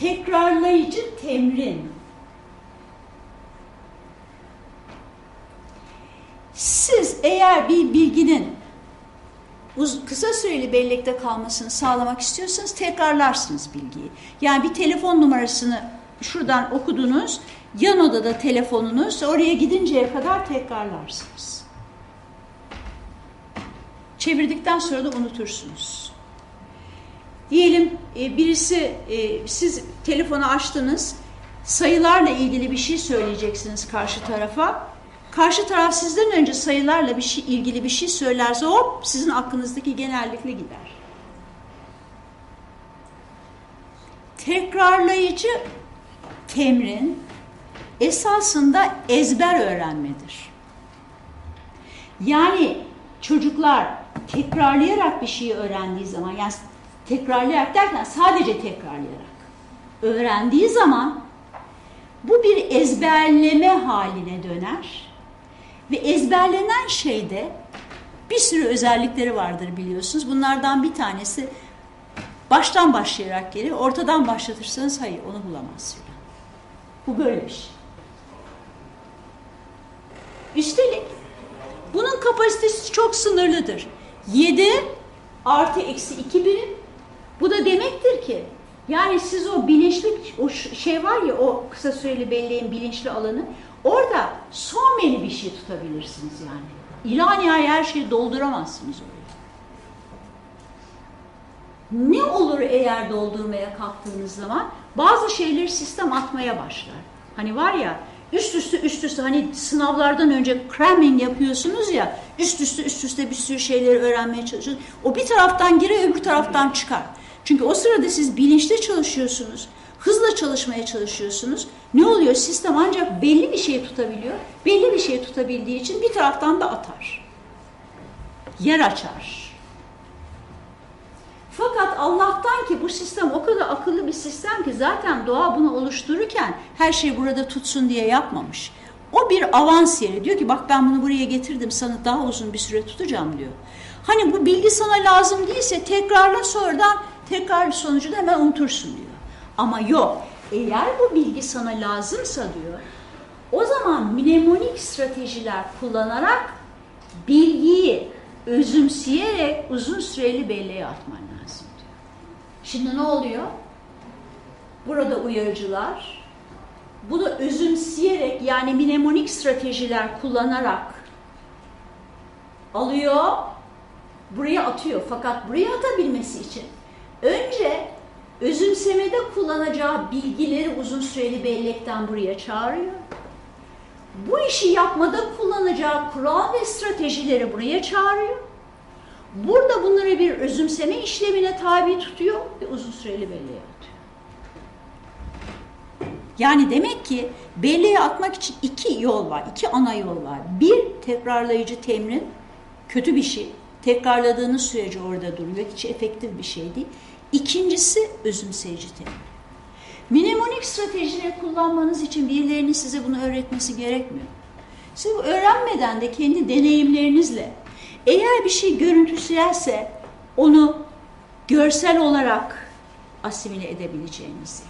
[SPEAKER 1] Tekrarlayıcı temrin. Siz eğer bir bilginin kısa süreli bellekte kalmasını sağlamak istiyorsanız tekrarlarsınız bilgiyi. Yani bir telefon numarasını şuradan okudunuz, yan odada telefonunuz, oraya gidinceye kadar tekrarlarsınız. Çevirdikten sonra da unutursunuz. Diyelim e, birisi, e, siz telefonu açtınız, sayılarla ilgili bir şey söyleyeceksiniz karşı tarafa. Karşı taraf sizden önce sayılarla bir şey, ilgili bir şey söylerse hop sizin aklınızdaki genellikle gider. Tekrarlayıcı temrin esasında ezber öğrenmedir. Yani çocuklar tekrarlayarak bir şeyi öğrendiği zaman yani tekrarlayarak derken sadece tekrarlayarak öğrendiği zaman bu bir ezberleme haline döner ve ezberlenen şeyde bir sürü özellikleri vardır biliyorsunuz. Bunlardan bir tanesi baştan başlayarak gelir. Ortadan başlatırsanız hayır onu bulamazsınız. Bu böyle bir şey. Üstelik bunun kapasitesi çok sınırlıdır. 7 artı eksi 2 birim. Bu da demektir ki yani siz o bilinçli o şey var ya o kısa süreli belleğin bilinçli alanı Orada son meni bir şey tutabilirsiniz yani. İlah nihai her şeyi dolduramazsınız oraya. Ne olur eğer doldurmaya kalktığınız zaman? Bazı şeyleri sistem atmaya başlar. Hani var ya üst üste üst üste hani sınavlardan önce cramming yapıyorsunuz ya üst üste üst üste bir sürü şeyleri öğrenmeye çalışıyorsunuz. O bir taraftan giriyor öbür taraftan çıkar. Çünkü o sırada siz bilinçli çalışıyorsunuz hızla çalışmaya çalışıyorsunuz. Ne oluyor? Sistem ancak belli bir şey tutabiliyor. Belli bir şey tutabildiği için bir taraftan da atar. Yer açar. Fakat Allah'tan ki bu sistem o kadar akıllı bir sistem ki zaten doğa bunu oluştururken her şey burada tutsun diye yapmamış. O bir avans yeri. Diyor ki bak ben bunu buraya getirdim sana daha uzun bir süre tutacağım diyor. Hani bu bilgi sana lazım değilse tekrarla sonradan tekrar sonucu da hemen unutursun diyor. Ama yok. Eğer bu bilgi sana lazımsa diyor, o zaman mnemonik stratejiler kullanarak bilgiyi özümseyerek uzun süreli belleğe atman. Şimdi ne oluyor? Burada uyarıcılar bunu özümseyerek yani mnemonik stratejiler kullanarak alıyor, buraya atıyor. Fakat buraya atabilmesi için önce özümsemede kullanacağı bilgileri uzun süreli bellekten buraya çağırıyor. Bu işi yapmada kullanacağı kural ve stratejileri buraya çağırıyor. Burada bunları bir özümseme işlemine tabi tutuyor ve uzun süreli belleğe atıyor. Yani demek ki belleğe atmak için iki yol var, iki ana yol var. Bir, tekrarlayıcı temrin, kötü bir şey. Tekrarladığınız sürece orada duruyor, hiç efektif bir şey değil. İkincisi özümseyici teori. Mnemonik stratejileri kullanmanız için birilerinin size bunu öğretmesi gerekmiyor. Siz öğrenmeden de kendi deneyimlerinizle eğer bir şey görüntüselse onu görsel olarak asimile edebileceğinizi.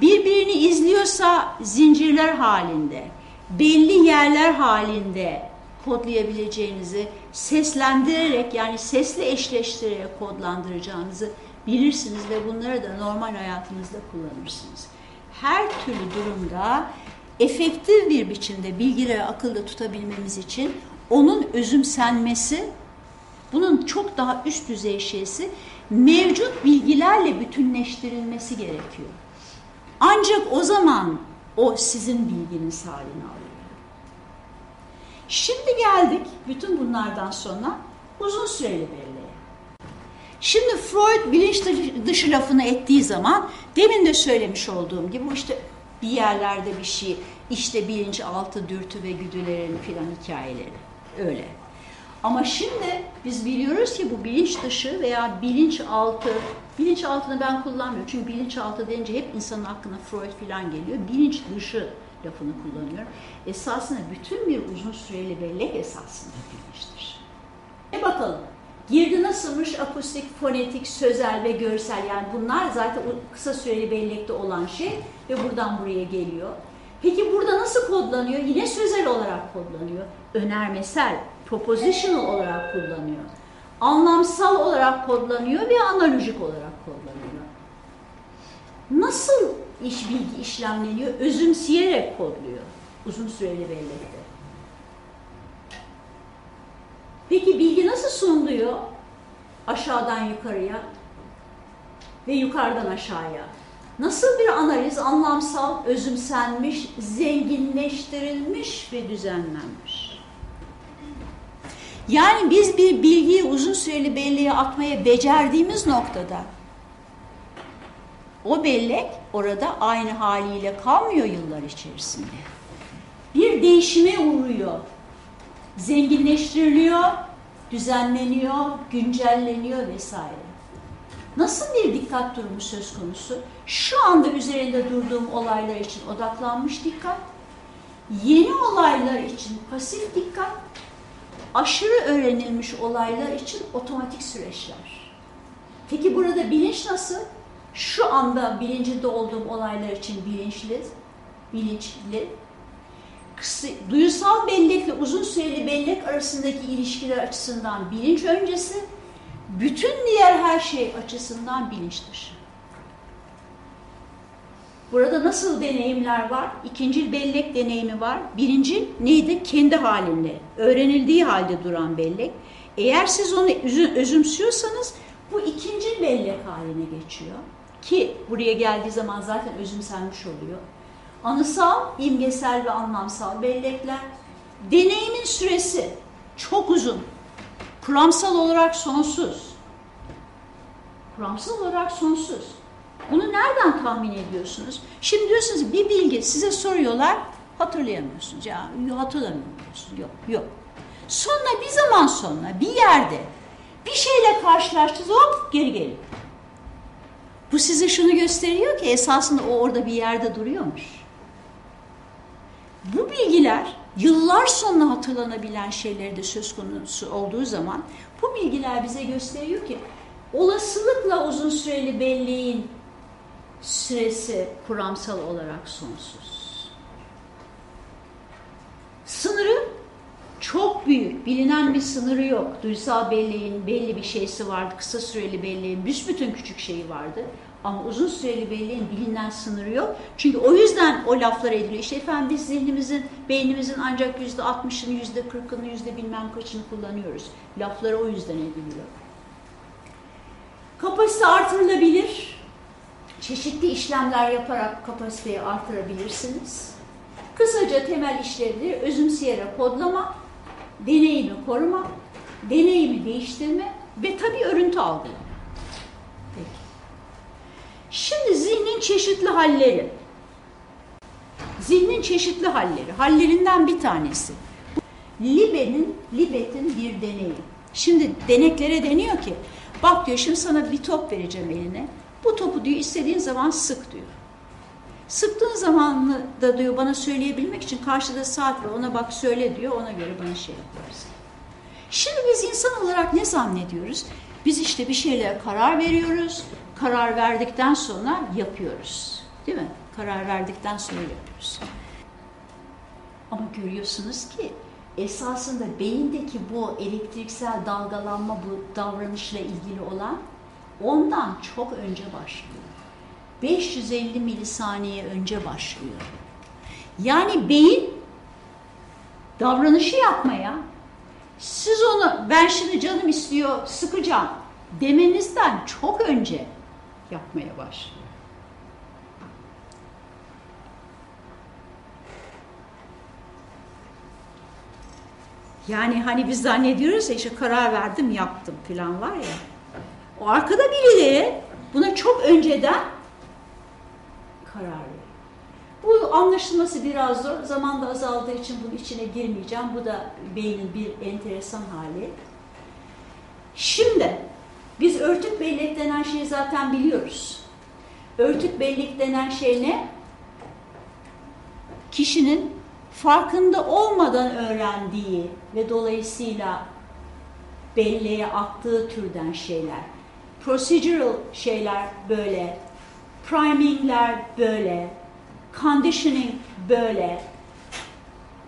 [SPEAKER 1] Birbirini izliyorsa zincirler halinde, belli yerler halinde kodlayabileceğinizi, seslendirerek yani sesli eşleştirerek kodlandıracağınızı bilirsiniz ve bunları da normal hayatınızda kullanırsınız. Her türlü durumda efektif bir biçimde bilgileri akılda tutabilmemiz için onun özümsenmesi, bunun çok daha üst düzey şeysi mevcut bilgilerle bütünleştirilmesi gerekiyor. Ancak o zaman o sizin bilginiz haline alıyor. Şimdi geldik bütün bunlardan sonra uzun süreli belleğe. Şimdi Freud bilinç dışı lafını ettiği zaman demin de söylemiş olduğum gibi işte bir yerlerde bir şey işte bilinçaltı dürtü ve güdülerin filan hikayeleri öyle. Ama şimdi biz biliyoruz ki bu bilinç dışı veya bilinçaltı, bilinçaltını ben kullanmıyorum. Çünkü bilinçaltı deyince hep insanın aklına Freud filan geliyor. Bilinç dışı lafını kullanıyorum. Esasında bütün bir uzun süreli bellek esasında bilinçtir. E bakalım Girdi nasılmış? Akustik, fonetik, sözel ve görsel. Yani bunlar zaten kısa süreli bellekte olan şey ve buradan buraya geliyor. Peki burada nasıl kodlanıyor? Yine sözel olarak kodlanıyor. Önermesel, propositional olarak kullanıyor. Anlamsal olarak kodlanıyor ve analojik olarak kodlanıyor. Nasıl iş bilgi işlemleniyor? Özümseyerek kodluyor. Uzun süreli bellekte. Peki bilgi nasıl sunuluyor? Aşağıdan yukarıya ve yukarıdan aşağıya. Nasıl bir analiz anlamsal, özümsenmiş, zenginleştirilmiş ve düzenlenmiş? Yani biz bir bilgiyi uzun süreli belleğe atmaya becerdiğimiz noktada o bellek orada aynı haliyle kalmıyor yıllar içerisinde. Bir değişime uğruyor. Zenginleştiriliyor, düzenleniyor, güncelleniyor vesaire. Nasıl bir dikkat durumu söz konusu? Şu anda üzerinde durduğum olaylar için odaklanmış dikkat, yeni olaylar için pasif dikkat, aşırı öğrenilmiş olaylar için otomatik süreçler. Peki burada bilinç nasıl? Şu anda bilincinde olduğum olaylar için bilinçli, bilinçli. Duyusal bellekle uzun süreli bellek arasındaki ilişkiler açısından bilinç öncesi, bütün diğer her şey açısından bilinç dışı. Burada nasıl deneyimler var? İkinci bellek deneyimi var. Birinci neydi? Kendi halinde, öğrenildiği halde duran bellek. Eğer siz onu özümsüyorsanız bu ikinci bellek haline geçiyor. Ki buraya geldiği zaman zaten özümsenmiş oluyor. Anısal, imgesel ve anlamsal bellekler. Deneyimin süresi çok uzun. Kuramsal olarak sonsuz. Kuramsal olarak sonsuz. Bunu nereden tahmin ediyorsunuz? Şimdi diyorsunuz bir bilgi size soruyorlar hatırlayamıyorsunuz. Ya hatırlamıyorsunuz. Yok yok. Sonra bir zaman sonra bir yerde bir şeyle karşılaştınız hop geri gelin. Bu size şunu gösteriyor ki esasında o orada bir yerde duruyormuş. Bu bilgiler yıllar sonra hatırlanabilen şeyleri de söz konusu olduğu zaman bu bilgiler bize gösteriyor ki olasılıkla uzun süreli belleğin süresi kuramsal olarak sonsuz. Sınırı çok büyük, bilinen bir sınırı yok. Duysal belleğin belli bir şeysi vardı, kısa süreli belleğin büsbütün küçük şeyi vardı. Ama uzun süreli belleğin bilinen sınırı yok. Çünkü o yüzden o laflar ediliyor. İşte efendim biz zihnimizin, beynimizin ancak yüzde altmışını, yüzde kırkını, yüzde bilmem kaçını kullanıyoruz. Lafları o yüzden ediliyor. Kapasite artırılabilir. Çeşitli işlemler yaparak kapasiteyi artırabilirsiniz. Kısaca temel işlevleri özümseyerek kodlama, deneyimi koruma, deneyimi değiştirme ve tabii örüntü algılama. Peki. Şimdi zihnin çeşitli halleri. Zihnin çeşitli halleri. Hallerinden bir tanesi. Libe'nin, Libet'in bir deneyi. Şimdi deneklere deniyor ki, bak diyor şimdi sana bir top vereceğim eline. Bu topu diyor istediğin zaman sık diyor. Sıktığın zamanı da diyor bana söyleyebilmek için karşıda saat var ona bak söyle diyor ona göre bana şey yaparsın. Şimdi biz insan olarak ne zannediyoruz? Biz işte bir şeylere karar veriyoruz. Karar verdikten sonra yapıyoruz. Değil mi? Karar verdikten sonra yapıyoruz. Ama görüyorsunuz ki esasında beyindeki bu elektriksel dalgalanma bu davranışla ilgili olan ondan çok önce başlıyor. 550 milisaniye önce başlıyor. Yani beyin davranışı yapmaya siz onu ben şimdi canım istiyor sıkacağım demenizden çok önce yapmaya başlıyor. Yani hani biz zannediyoruz ya işte karar verdim yaptım falan var ya. O arkada birileri buna çok önceden karar veriyor. Bu anlaşılması biraz zor. Zaman da azaldığı için bunun içine girmeyeceğim. Bu da beynin bir enteresan hali. Şimdi biz örtük bellek denen şeyi zaten biliyoruz. Örtük bellek denen şey ne? Kişinin farkında olmadan öğrendiği ve dolayısıyla belleğe aktığı türden şeyler. Procedural şeyler böyle, primingler böyle, conditioning böyle,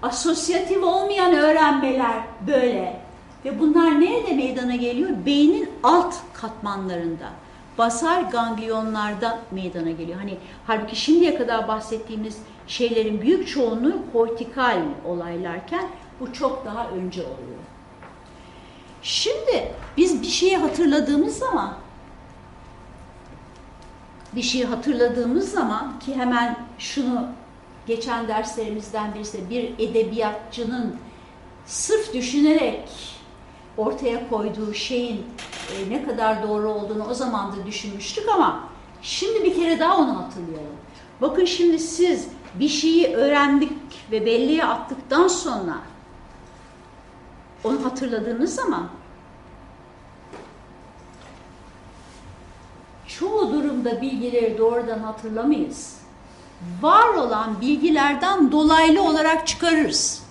[SPEAKER 1] asosyatif olmayan öğrenmeler böyle. Ve bunlar nerede meydana geliyor? Beynin alt katmanlarında, basal ganglionlarda meydana geliyor. Hani halbuki şimdiye kadar bahsettiğimiz şeylerin büyük çoğunluğu kortikal olaylarken bu çok daha önce oluyor. Şimdi biz bir şeyi hatırladığımız zaman bir şeyi hatırladığımız zaman ki hemen şunu geçen derslerimizden birisi bir edebiyatçının sırf düşünerek ortaya koyduğu şeyin e, ne kadar doğru olduğunu o zaman da düşünmüştük ama şimdi bir kere daha onu hatırlayalım. Bakın şimdi siz bir şeyi öğrendik ve belleğe attıktan sonra onu hatırladığınız zaman çoğu durumda bilgileri doğrudan hatırlamayız. Var olan bilgilerden dolaylı olarak çıkarırız.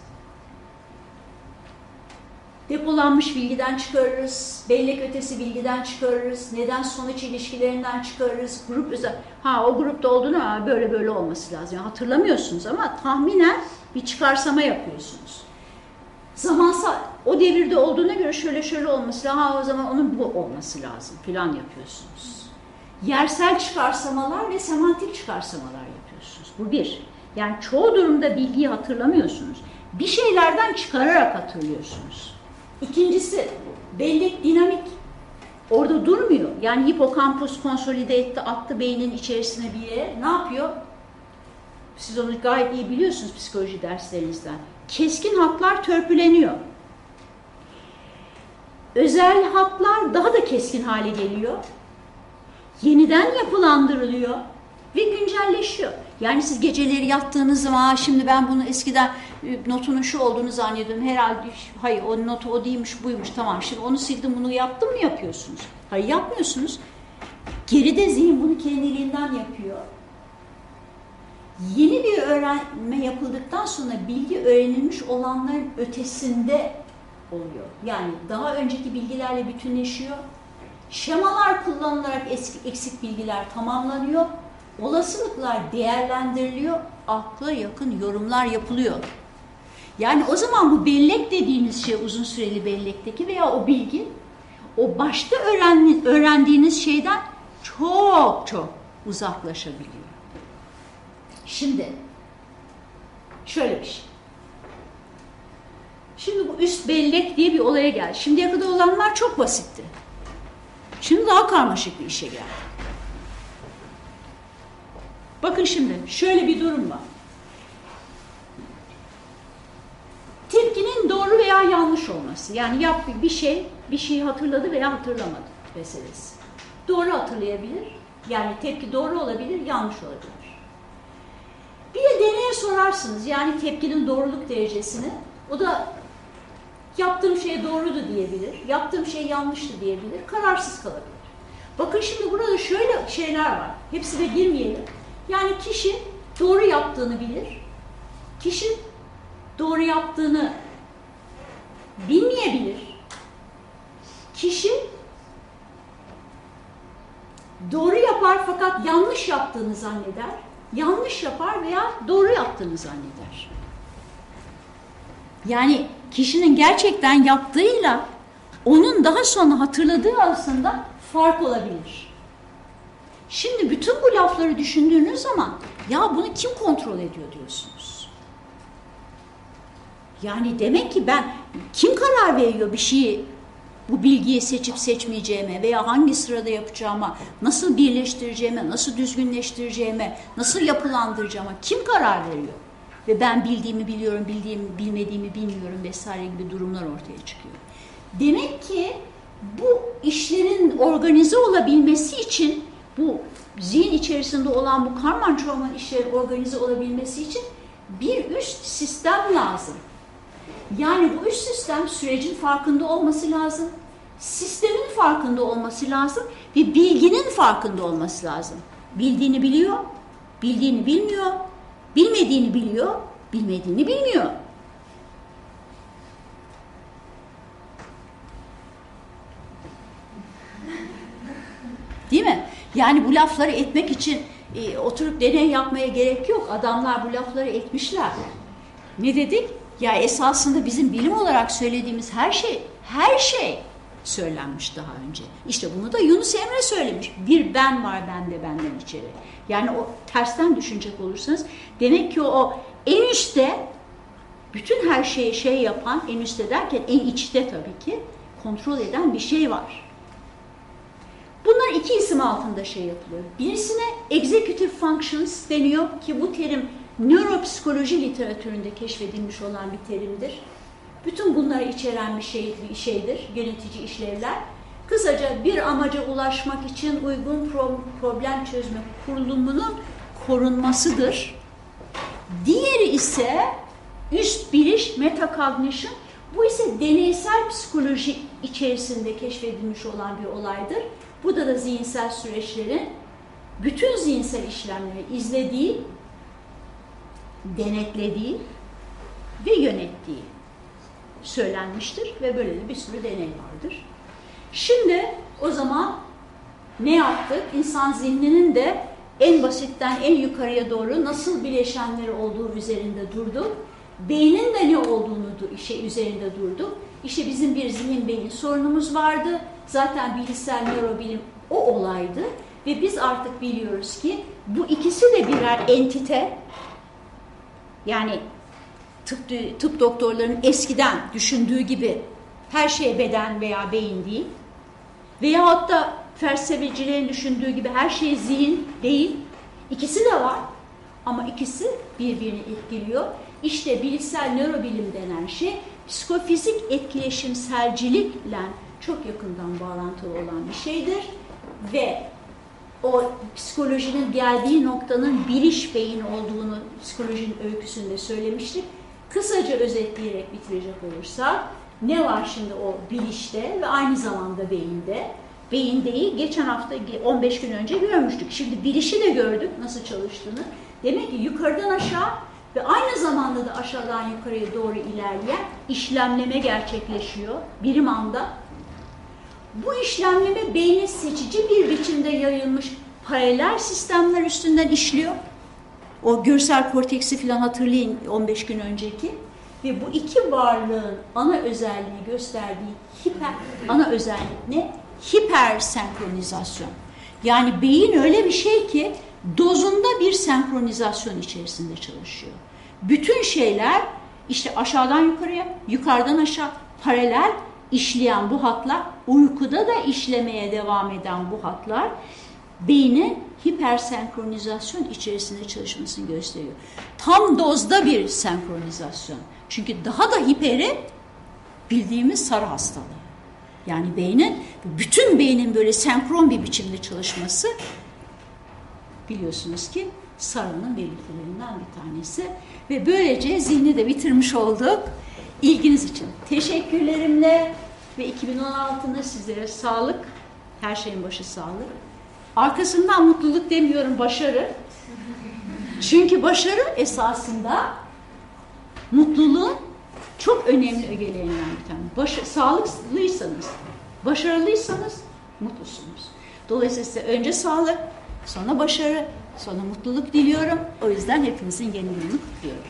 [SPEAKER 1] Depolanmış bilgiden çıkarırız, bellek ötesi bilgiden çıkarırız, neden sonuç ilişkilerinden çıkarırız, grup özel. Ha o grupta olduğunu ha, böyle böyle olması lazım. Yani hatırlamıyorsunuz ama tahminen bir çıkarsama yapıyorsunuz. Zamansal o devirde olduğuna göre şöyle şöyle olması lazım. Ha o zaman onun bu olması lazım plan yapıyorsunuz. Yersel çıkarsamalar ve semantik çıkarsamalar yapıyorsunuz. Bu bir. Yani çoğu durumda bilgiyi hatırlamıyorsunuz. Bir şeylerden çıkararak hatırlıyorsunuz. İkincisi bellek dinamik. Orada durmuyor. Yani hipokampus konsolide etti, attı beynin içerisine bir yere. Ne yapıyor? Siz onu gayet iyi biliyorsunuz psikoloji derslerinizden. Keskin hatlar törpüleniyor. Özel hatlar daha da keskin hale geliyor. Yeniden yapılandırılıyor ve güncelleşiyor. Yani siz geceleri yattığınız zaman şimdi ben bunu eskiden e, notunun şu olduğunu zannediyordum. Herhalde hayır o notu o değilmiş buymuş tamam şimdi onu sildim bunu yaptım mı yapıyorsunuz? Hayır yapmıyorsunuz. Geride zihin bunu kendiliğinden yapıyor. Yeni bir öğrenme yapıldıktan sonra bilgi öğrenilmiş olanların ötesinde oluyor. Yani daha önceki bilgilerle bütünleşiyor. Şemalar kullanılarak eski, eksik bilgiler tamamlanıyor olasılıklar değerlendiriliyor, akla yakın yorumlar yapılıyor. Yani o zaman bu bellek dediğiniz şey uzun süreli bellekteki veya o bilgi o başta öğrendi, öğrendiğiniz şeyden çok çok uzaklaşabiliyor. Şimdi şöyle bir şey. Şimdi bu üst bellek diye bir olaya geldi. Şimdiye kadar olanlar çok basitti. Şimdi daha karmaşık bir işe geldi. Bakın şimdi şöyle bir durum var. Tepkinin doğru veya yanlış olması. Yani yap bir şey, bir şeyi hatırladı veya hatırlamadı meselesi. Doğru hatırlayabilir. Yani tepki doğru olabilir, yanlış olabilir. Bir de deneye sorarsınız. Yani tepkinin doğruluk derecesini. O da yaptığım şey doğrudu diyebilir. Yaptığım şey yanlıştı diyebilir. Kararsız kalabilir. Bakın şimdi burada şöyle şeyler var. Hepsi de girmeyelim. Yani kişi doğru yaptığını bilir. Kişi doğru yaptığını bilmeyebilir. Kişi doğru yapar fakat yanlış yaptığını zanneder. Yanlış yapar veya doğru yaptığını zanneder. Yani kişinin gerçekten yaptığıyla onun daha sonra hatırladığı aslında fark olabilir. Şimdi bütün bu lafları düşündüğünüz zaman ya bunu kim kontrol ediyor diyorsunuz. Yani demek ki ben kim karar veriyor bir şeyi bu bilgiyi seçip seçmeyeceğime veya hangi sırada yapacağıma, nasıl birleştireceğime, nasıl düzgünleştireceğime, nasıl yapılandıracağıma kim karar veriyor? Ve ben bildiğimi biliyorum, bildiğimi bilmediğimi bilmiyorum vesaire gibi durumlar ortaya çıkıyor. Demek ki bu işlerin organize olabilmesi için bu zihin içerisinde olan bu karman çorman işlerin organize olabilmesi için bir üst sistem lazım. Yani bu üst sistem sürecin farkında olması lazım. Sistemin farkında olması lazım ve bilginin farkında olması lazım. Bildiğini biliyor, bildiğini bilmiyor, Bilmediğini biliyor, bilmediğini bilmiyor. Değil mi? Yani bu lafları etmek için e, oturup deney yapmaya gerek yok. Adamlar bu lafları etmişler. Ne dedik? Ya esasında bizim bilim olarak söylediğimiz her şey, her şey söylenmiş daha önce. İşte bunu da Yunus Emre söylemiş. Bir ben var bende benden içeri. Yani o tersten düşünecek olursanız demek ki o en üstte bütün her şeyi şey yapan en üstte derken en içte tabii ki kontrol eden bir şey var. Bunlar iki isim altında şey yapılıyor. Birisine executive functions deniyor ki bu terim nöropsikoloji literatüründe keşfedilmiş olan bir terimdir. Bütün bunları içeren bir, şey, şeydir, yönetici işlevler. Kısaca bir amaca ulaşmak için uygun pro problem çözme kurulumunun korunmasıdır. Diğeri ise üst biliş, metacognition. Bu ise deneysel psikoloji içerisinde keşfedilmiş olan bir olaydır. Bu da da zihinsel süreçlerin bütün zihinsel işlemleri izlediği, denetlediği ve yönettiği söylenmiştir ve böyle de bir sürü deney vardır. Şimdi o zaman ne yaptık? İnsan zihninin de en basitten en yukarıya doğru nasıl bileşenleri olduğu üzerinde durduk. Beynin de ne olduğunu şey üzerinde durduk. İşte bizim bir zihin beyin sorunumuz vardı. Zaten bilişsel nörobilim o olaydı. Ve biz artık biliyoruz ki bu ikisi de birer entite. Yani tıp, tıp doktorlarının eskiden düşündüğü gibi her şey beden veya beyin değil. Veyahut da felsefecilerin düşündüğü gibi her şey zihin değil. İkisi de var ama ikisi birbirini etkiliyor. İşte bilişsel nörobilim denen şey psikofizik etkileşimselcilikle çok yakından bağlantılı olan bir şeydir. Ve o psikolojinin geldiği noktanın biliş beyin olduğunu psikolojinin öyküsünde söylemiştik. Kısaca özetleyerek bitirecek olursak ne var şimdi o bilişte ve aynı zamanda beyinde? Beyindeyi geçen hafta 15 gün önce görmüştük. Şimdi bilişi de gördük nasıl çalıştığını. Demek ki yukarıdan aşağı ve aynı zamanda da aşağıdan yukarıya doğru ilerleyen işlemleme gerçekleşiyor birim anda. Bu işlemleme beynin seçici bir biçimde yayılmış paralel sistemler üstünden işliyor. O görsel korteksi falan hatırlayın 15 gün önceki. Ve bu iki varlığın ana özelliği gösterdiği hiper, ana özellik ne? Hipersenkronizasyon. Yani beyin öyle bir şey ki dozunda bir senkronizasyon içerisinde çalışıyor. Bütün şeyler işte aşağıdan yukarıya, yukarıdan aşağı paralel işleyen bu hatlar, uykuda da işlemeye devam eden bu hatlar beynin hipersenkronizasyon içerisinde çalışmasını gösteriyor. Tam dozda bir senkronizasyon. Çünkü daha da hiperi bildiğimiz sarı hastalığı. Yani beynin, bütün beynin böyle senkron bir biçimde çalışması biliyorsunuz ki sarının belirtilerinden bir tanesi. Ve böylece zihni de bitirmiş olduk. İlginiz için teşekkürlerimle ve 2016'nın sizlere sağlık, her şeyin başı sağlık. Arkasından mutluluk demiyorum, başarı. Çünkü başarı esasında mutluluğun çok önemli ögelerinden bir tane. Baş, sağlıklıysanız, başarılıysanız mutlusunuz. Dolayısıyla önce sağlık, sonra başarı, sonra mutluluk diliyorum. O yüzden hepinizin yeni yılını kutluyorum.